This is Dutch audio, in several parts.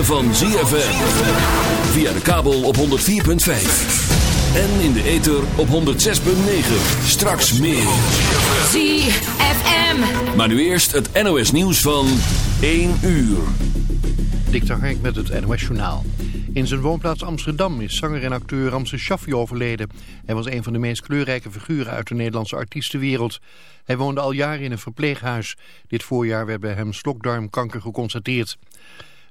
Ritme van ZFM. Via de kabel op 104.5. En in de ether op 106.9. Straks meer. ZFM. Maar nu eerst het NOS nieuws van 1 uur. Dik Hark met het NOS Journaal. In zijn woonplaats Amsterdam is zanger en acteur Ramses Shaffi overleden. Hij was een van de meest kleurrijke figuren uit de Nederlandse artiestenwereld. Hij woonde al jaren in een verpleeghuis. Dit voorjaar werd bij hem slokdarmkanker geconstateerd.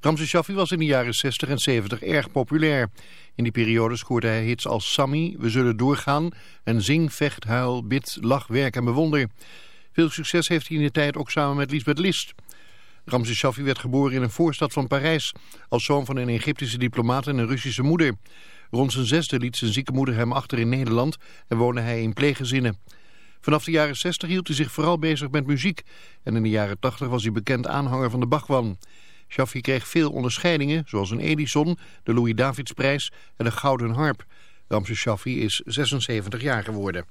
Ramses Shaffi was in de jaren 60 en 70 erg populair. In die periode scoorde hij hits als Sammy, We Zullen Doorgaan... en Zing, Vecht, Huil, Bid, Lach, Werk en Bewonder. Veel succes heeft hij in de tijd ook samen met Lisbeth List... Ramses Shaffi werd geboren in een voorstad van Parijs... als zoon van een Egyptische diplomaat en een Russische moeder. Rond zijn zesde liet zijn zieke moeder hem achter in Nederland... en woonde hij in pleeggezinnen. Vanaf de jaren 60 hield hij zich vooral bezig met muziek... en in de jaren 80 was hij bekend aanhanger van de Bachwan. Shaffi kreeg veel onderscheidingen, zoals een Edison, de Louis-Davidsprijs en de Gouden Harp. Ramses Shaffi is 76 jaar geworden.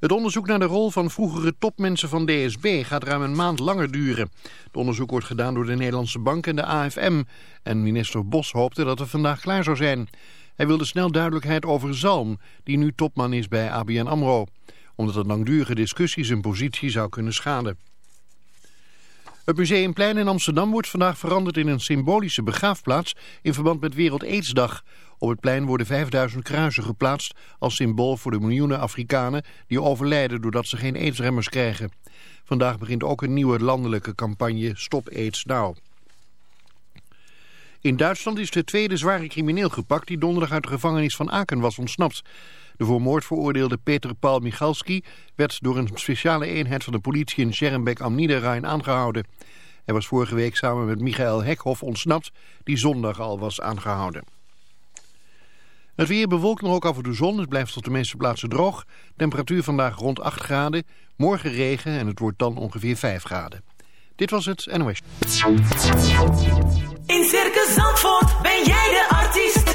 Het onderzoek naar de rol van vroegere topmensen van DSB gaat ruim een maand langer duren. Het onderzoek wordt gedaan door de Nederlandse Bank en de AFM. En minister Bos hoopte dat het vandaag klaar zou zijn. Hij wilde snel duidelijkheid over Zalm, die nu topman is bij ABN AMRO. Omdat een langdurige discussie zijn positie zou kunnen schaden. Het Museumplein in Amsterdam wordt vandaag veranderd in een symbolische begraafplaats in verband met Wereld Aidsdag. Op het plein worden 5000 kruisen geplaatst als symbool voor de miljoenen Afrikanen die overlijden doordat ze geen aidsremmers krijgen. Vandaag begint ook een nieuwe landelijke campagne Stop AIDS Now. In Duitsland is de tweede zware crimineel gepakt die donderdag uit de gevangenis van Aken was ontsnapt. De voor moord veroordeelde Peter Paul Michalski werd door een speciale eenheid van de politie in Schermbeck am Niederrhein aangehouden. Hij was vorige week samen met Michael Hekhoff ontsnapt, die zondag al was aangehouden. Het weer bewolkt nog ook af en toe zon. Het blijft op de meeste plaatsen droog. Temperatuur vandaag rond 8 graden. Morgen regen en het wordt dan ongeveer 5 graden. Dit was het NOS. In Circus Zandvoort ben jij de artiest.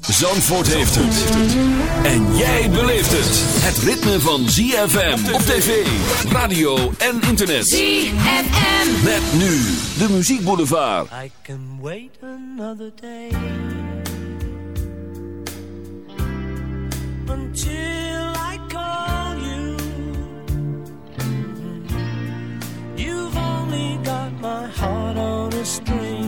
Zandvoort heeft het. En jij beleeft het. Het ritme van ZFM op tv, radio en internet. ZFM. Met nu de muziekboulevard. I can wait another day until I call you. You've only got my heart on a string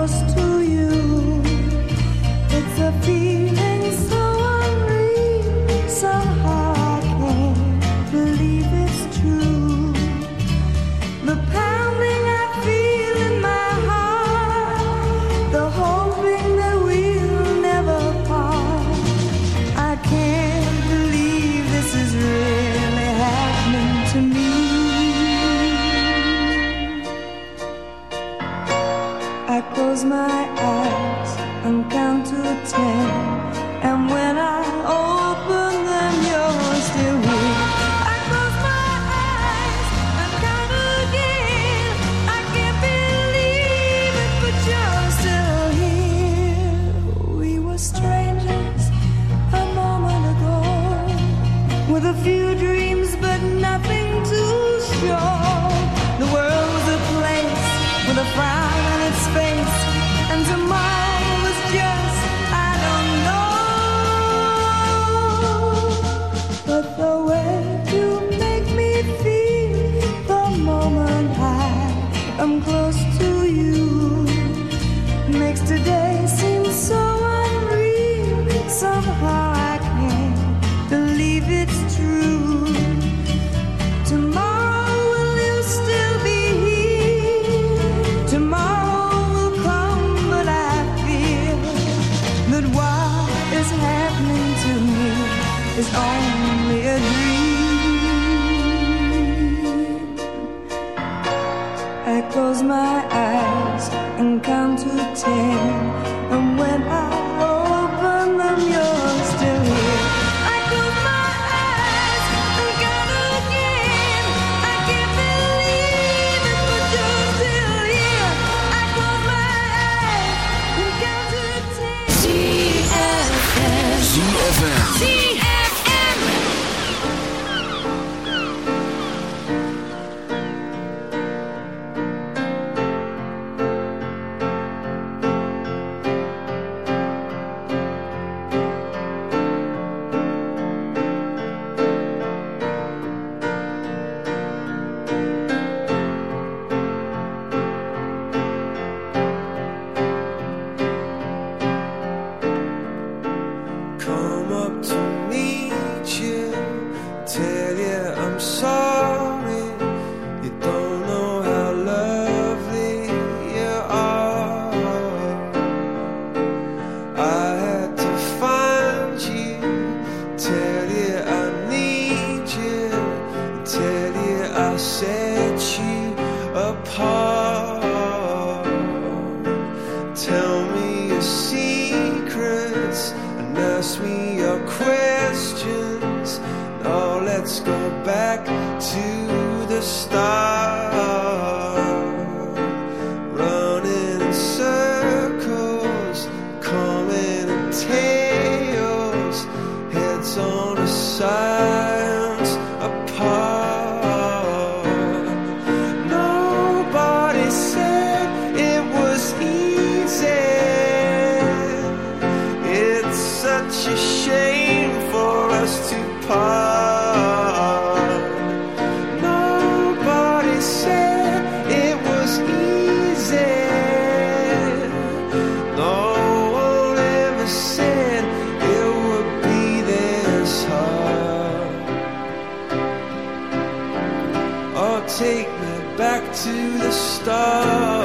close to to the start.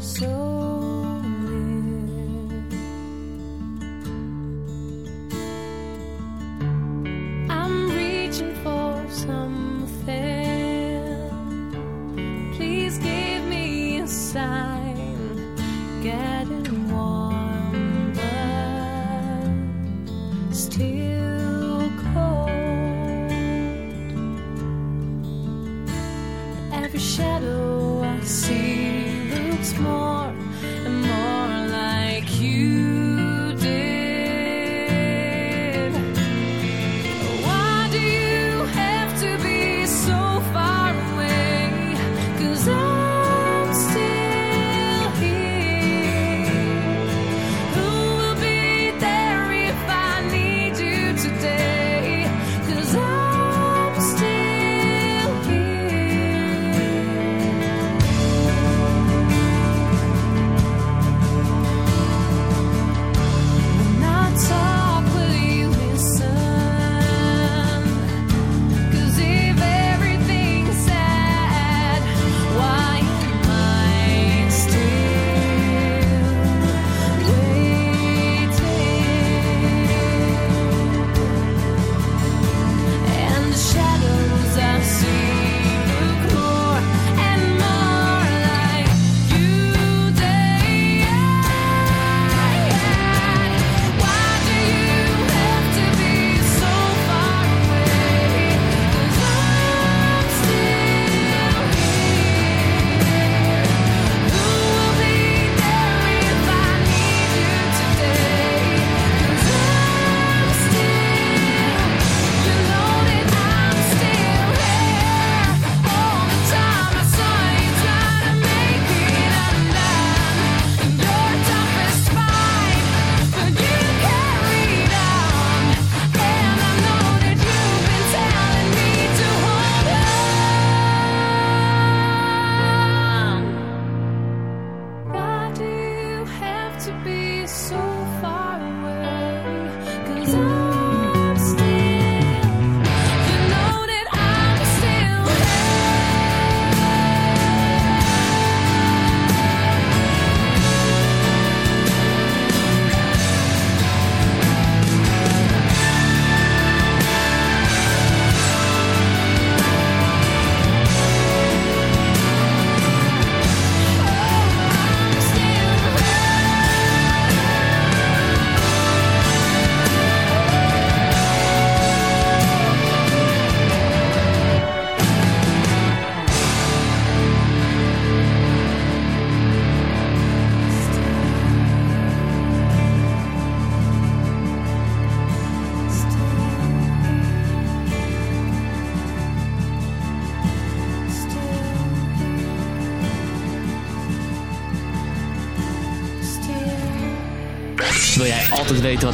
So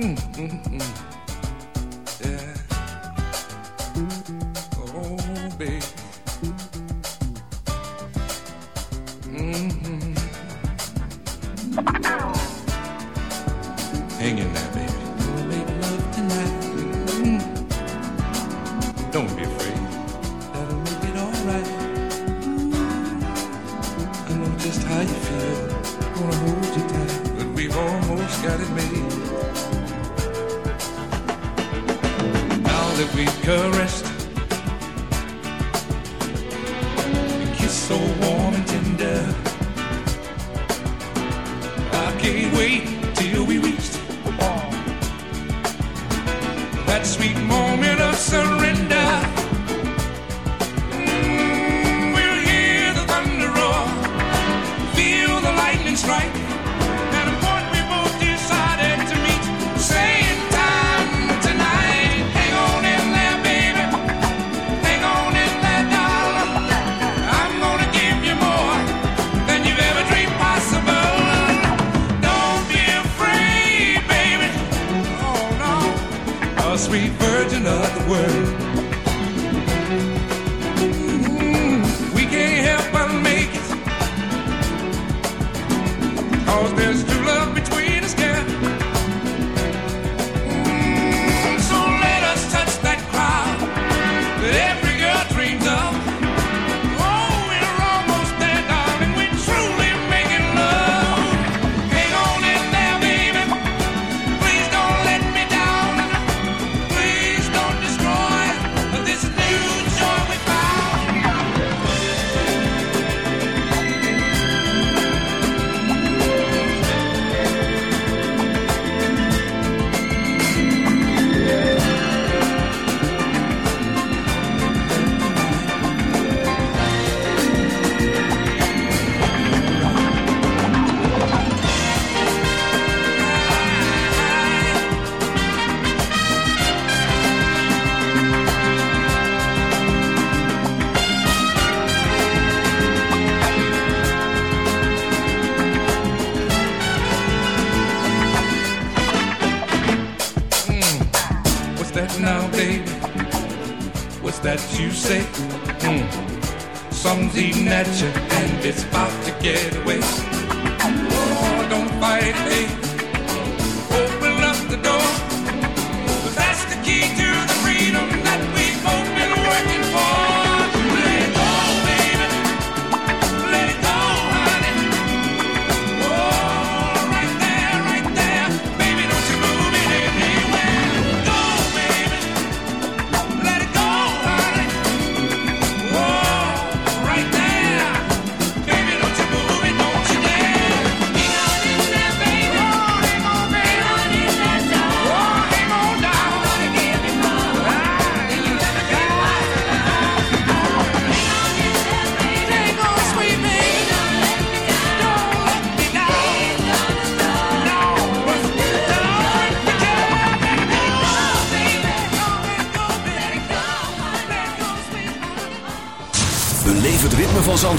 嗯嗯嗯。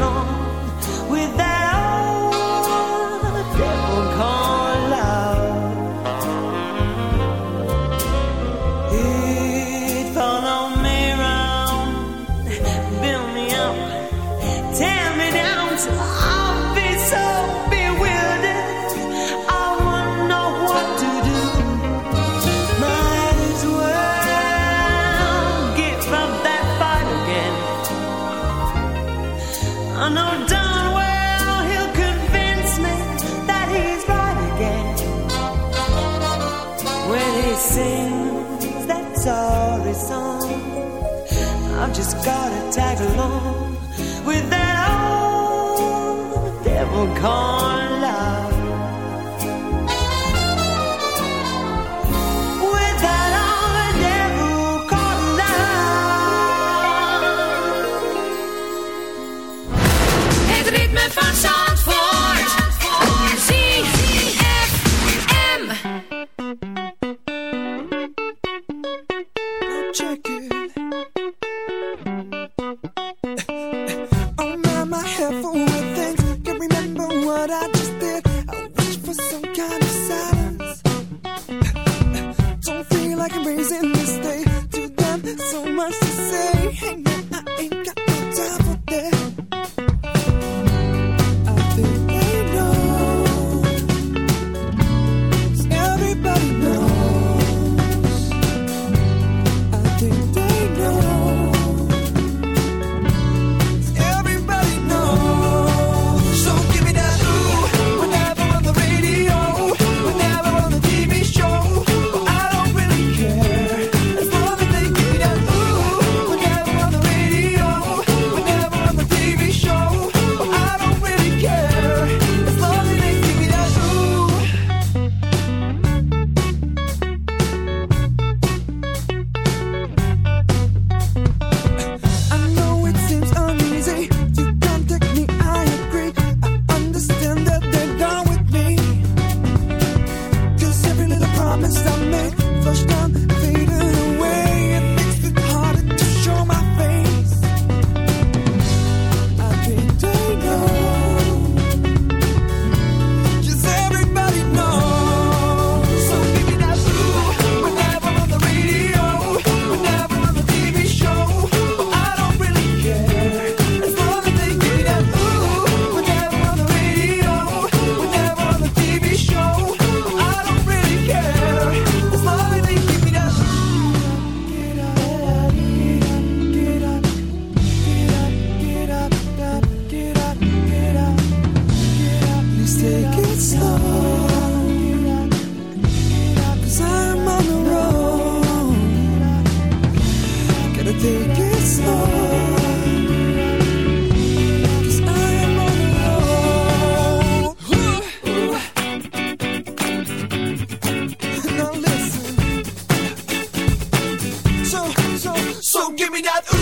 no.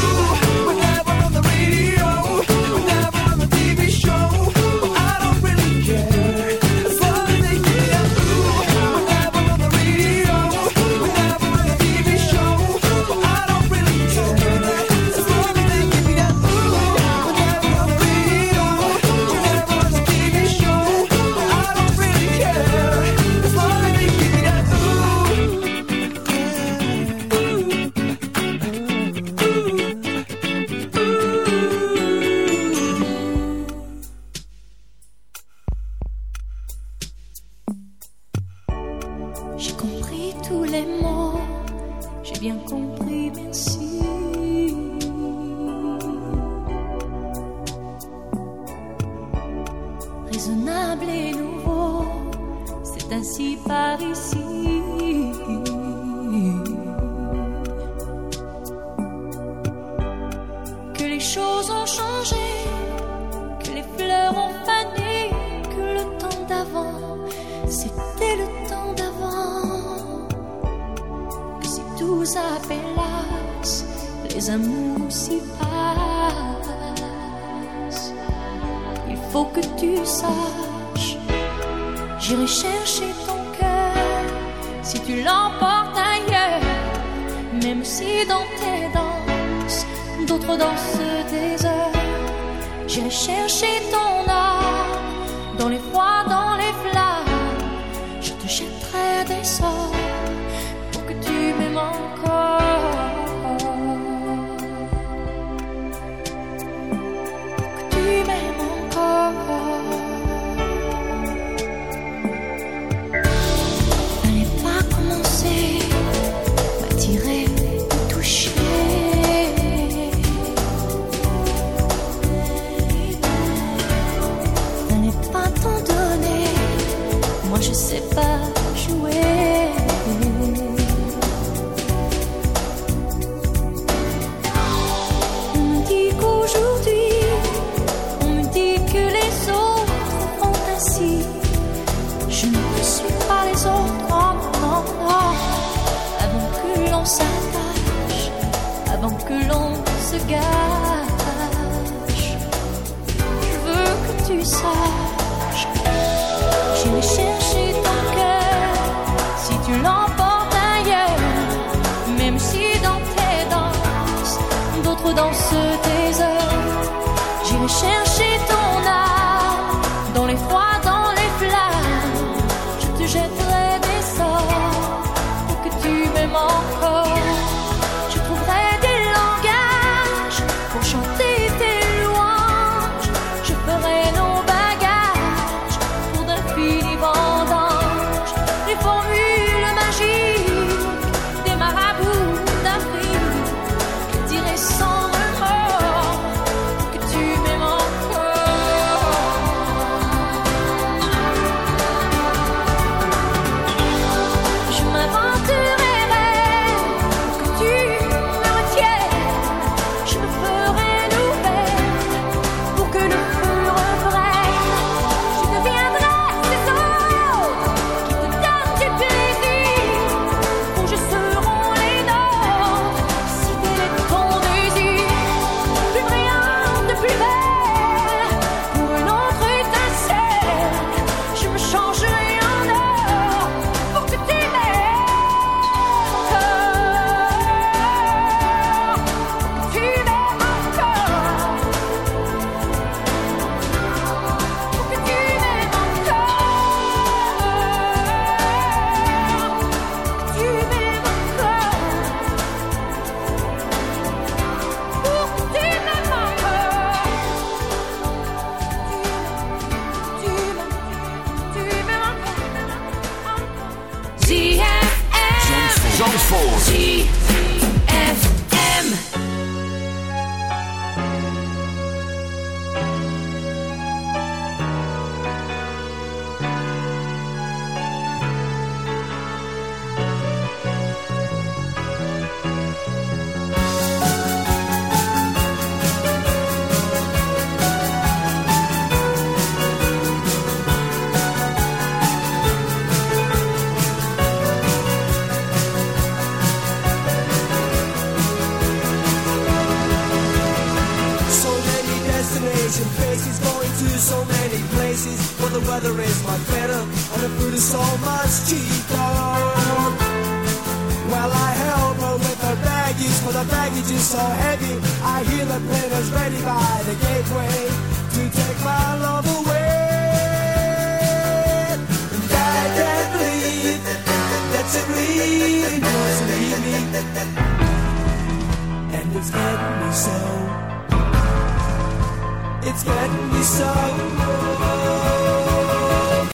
you.